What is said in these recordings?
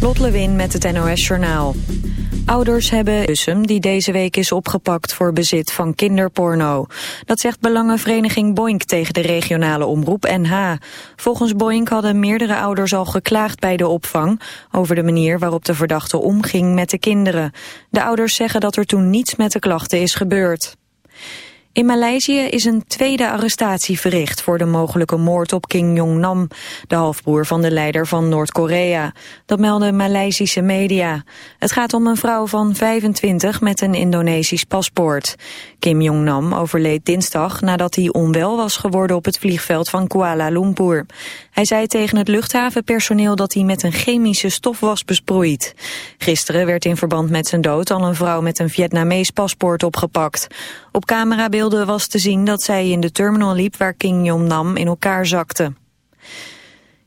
Lot Lewin met het NOS Journaal. Ouders hebben Bussum die deze week is opgepakt voor bezit van kinderporno. Dat zegt belangenvereniging Boink tegen de regionale omroep NH. Volgens Boink hadden meerdere ouders al geklaagd bij de opvang... over de manier waarop de verdachte omging met de kinderen. De ouders zeggen dat er toen niets met de klachten is gebeurd. In Maleisië is een tweede arrestatie verricht voor de mogelijke moord op Kim Jong-nam, de halfbroer van de leider van Noord-Korea. Dat melden Maleisische media. Het gaat om een vrouw van 25 met een Indonesisch paspoort. Kim Jong-nam overleed dinsdag nadat hij onwel was geworden op het vliegveld van Kuala Lumpur. Hij zei tegen het luchthavenpersoneel dat hij met een chemische stof was besproeid. Gisteren werd in verband met zijn dood al een vrouw met een Vietnamees paspoort opgepakt. Op camerabeelden was te zien dat zij in de terminal liep waar King Jong-nam in elkaar zakte.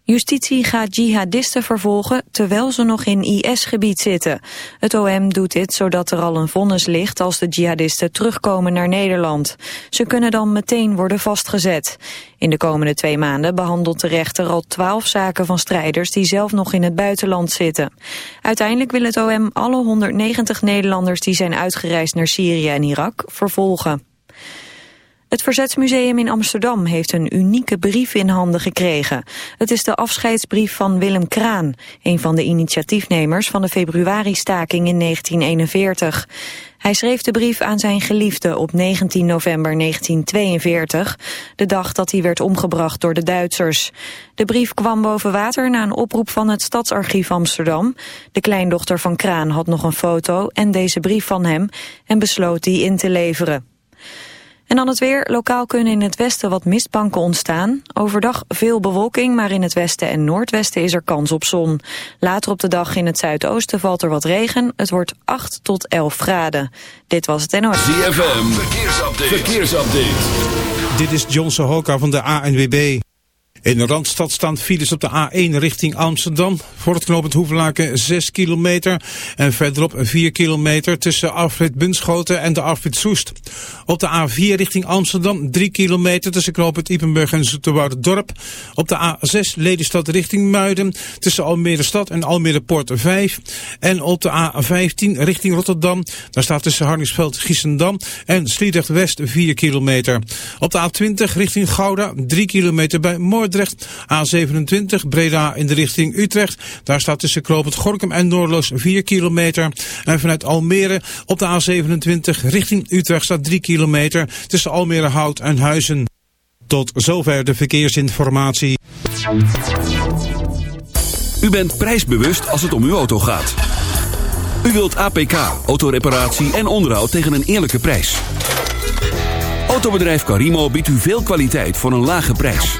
Justitie gaat jihadisten vervolgen terwijl ze nog in IS-gebied zitten. Het OM doet dit zodat er al een vonnis ligt als de jihadisten terugkomen naar Nederland. Ze kunnen dan meteen worden vastgezet. In de komende twee maanden behandelt de rechter al twaalf zaken van strijders die zelf nog in het buitenland zitten. Uiteindelijk wil het OM alle 190 Nederlanders die zijn uitgereisd naar Syrië en Irak vervolgen. Het Verzetsmuseum in Amsterdam heeft een unieke brief in handen gekregen. Het is de afscheidsbrief van Willem Kraan, een van de initiatiefnemers van de februari-staking in 1941. Hij schreef de brief aan zijn geliefde op 19 november 1942, de dag dat hij werd omgebracht door de Duitsers. De brief kwam boven water na een oproep van het Stadsarchief Amsterdam. De kleindochter van Kraan had nog een foto en deze brief van hem en besloot die in te leveren. En dan het weer. Lokaal kunnen in het westen wat mistbanken ontstaan. Overdag veel bewolking, maar in het westen en noordwesten is er kans op zon. Later op de dag in het zuidoosten valt er wat regen. Het wordt 8 tot 11 graden. Dit was het NOS. ZFM, verkeersupdate. verkeersupdate. Dit is John Sohoka van de ANWB. In de Randstad staan files op de A1 richting Amsterdam. Voor het knooppunt Hoevelaken 6 kilometer. En verderop 4 kilometer tussen afrit Bunschoten en de afrit Soest. Op de A4 richting Amsterdam 3 kilometer tussen knooppunt Ipenburg en Dorp. Op de A6 Lelystad richting Muiden tussen Almere Stad en Almere Poort 5. En op de A15 richting Rotterdam. Daar staat tussen Harningsveld, Giessendam en Sliedrecht West 4 kilometer. Op de A20 richting Gouda 3 kilometer bij Moord Moordrecht. A27 Breda in de richting Utrecht. Daar staat tussen Kloopend Gorkum en Noorloos 4 kilometer. En vanuit Almere op de A27 richting Utrecht staat 3 kilometer tussen Almere Hout en Huizen. Tot zover de verkeersinformatie. U bent prijsbewust als het om uw auto gaat. U wilt APK, autoreparatie en onderhoud tegen een eerlijke prijs. Autobedrijf Carimo biedt u veel kwaliteit voor een lage prijs.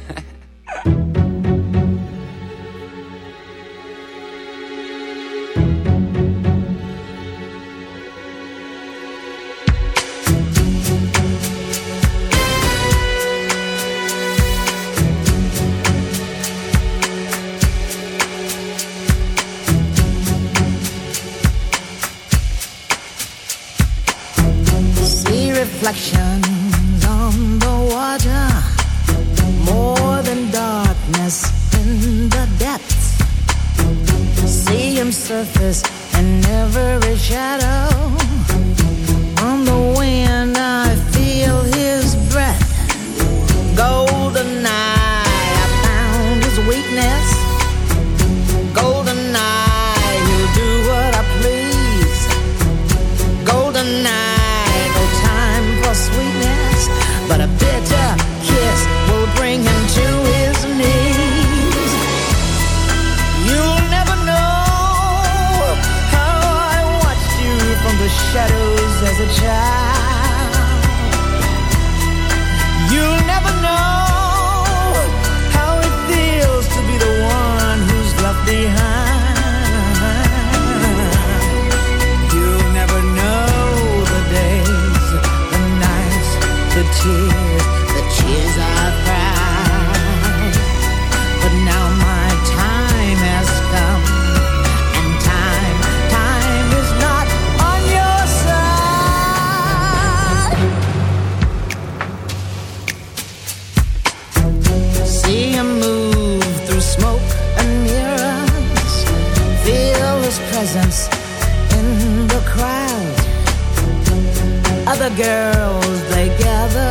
Presence in the crowd. Other girls, they gather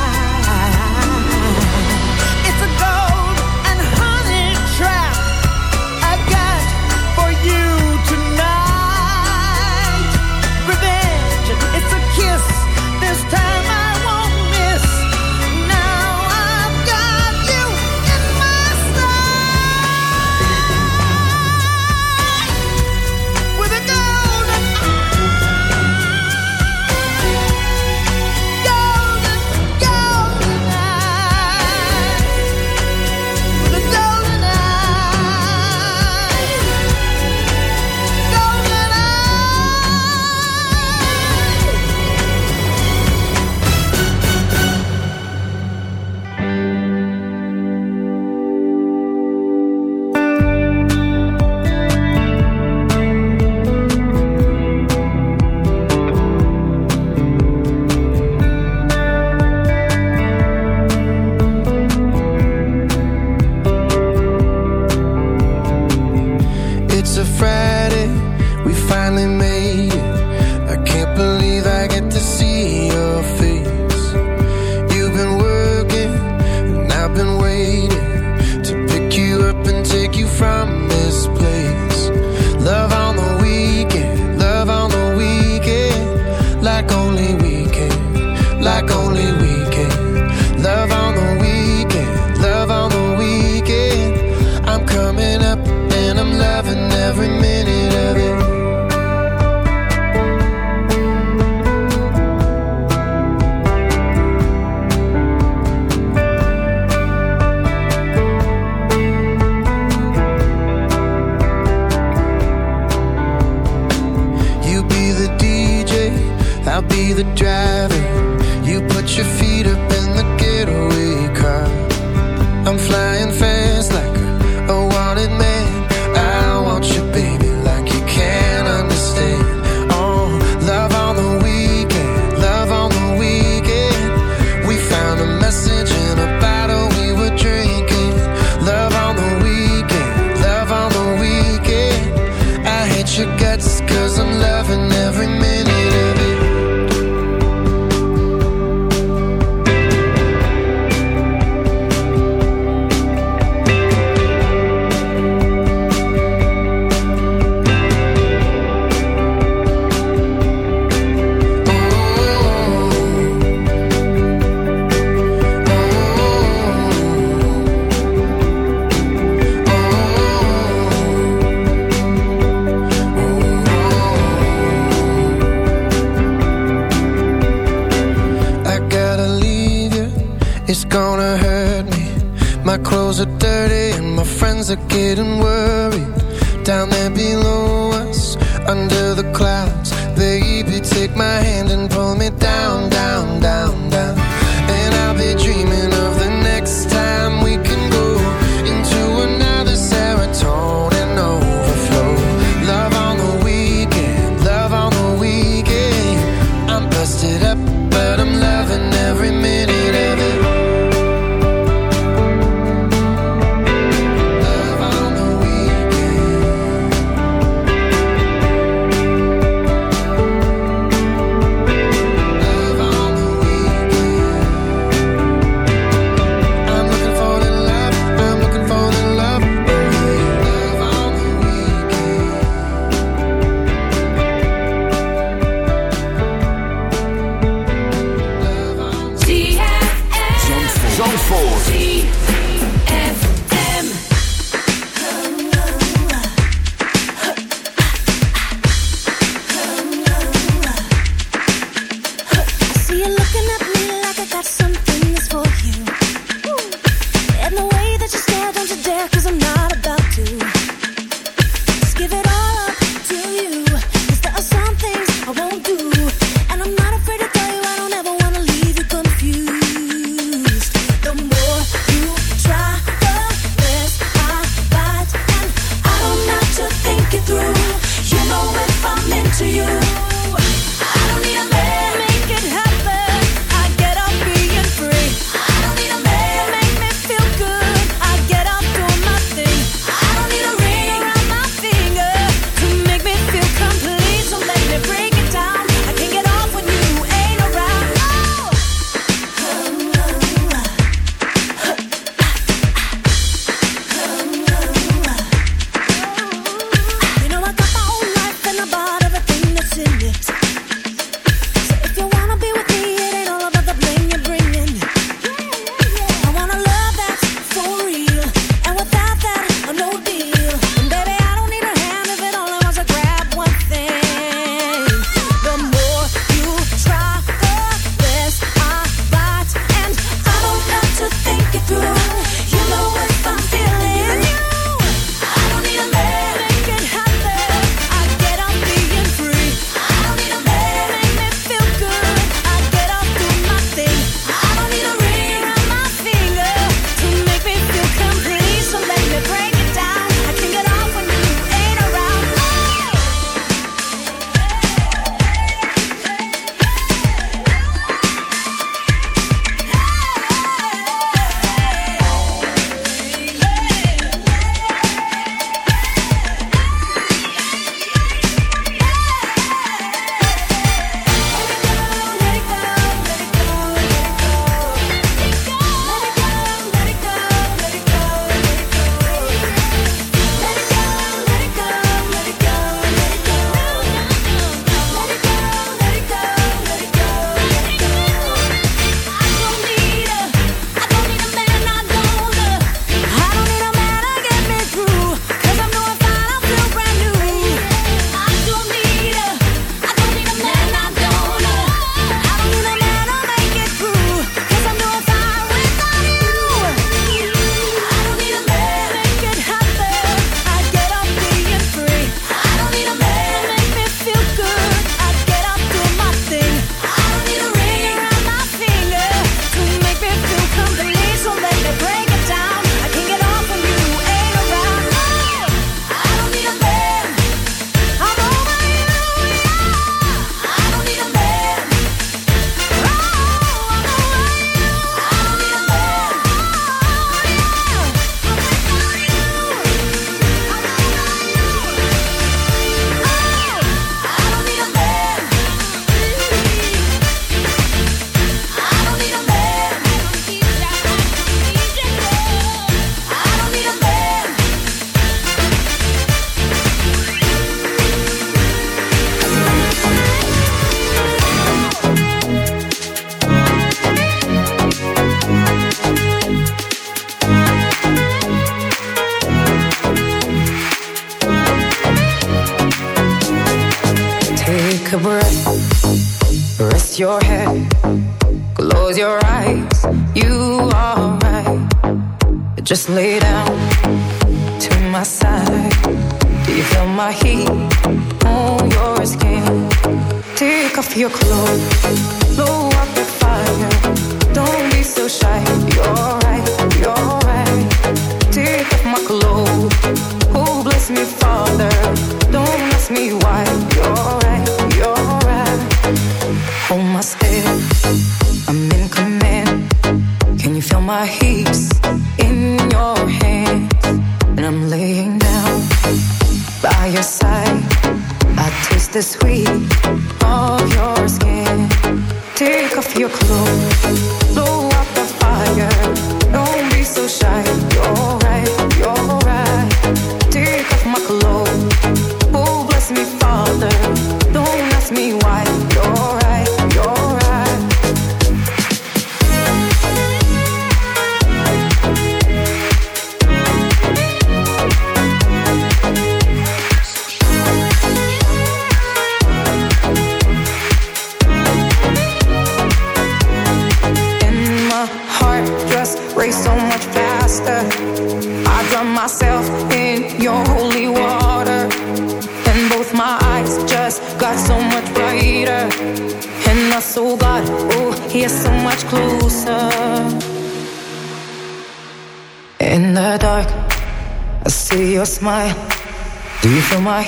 Friends are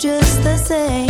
just the same.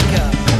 break up.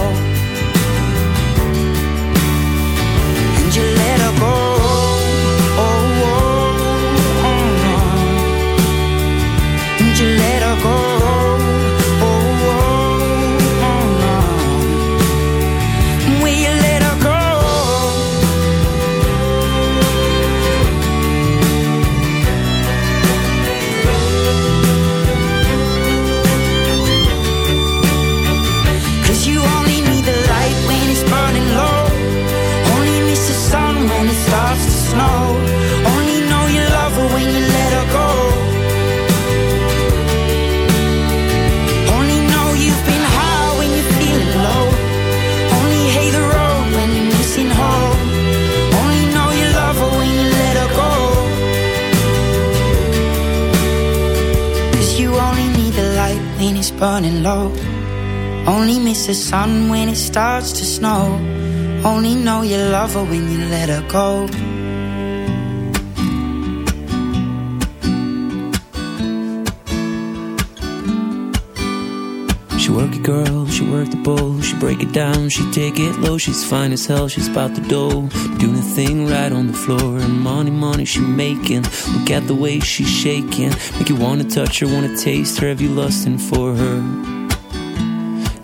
Starts to snow. Only know you love her when you let her go. She work it, girl, she work the bowl. She break it down, she take it low. She's fine as hell, she's about the dough. Doing the thing right on the floor. And money, money she making. Look at the way she's shaking. Make you wanna touch her, wanna taste her. Have you lusting for her?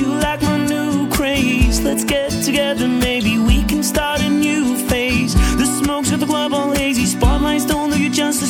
You like my new craze. Let's get together, maybe we can start a new phase. The smokes at the club all hazy. Spotlights don't do you justice,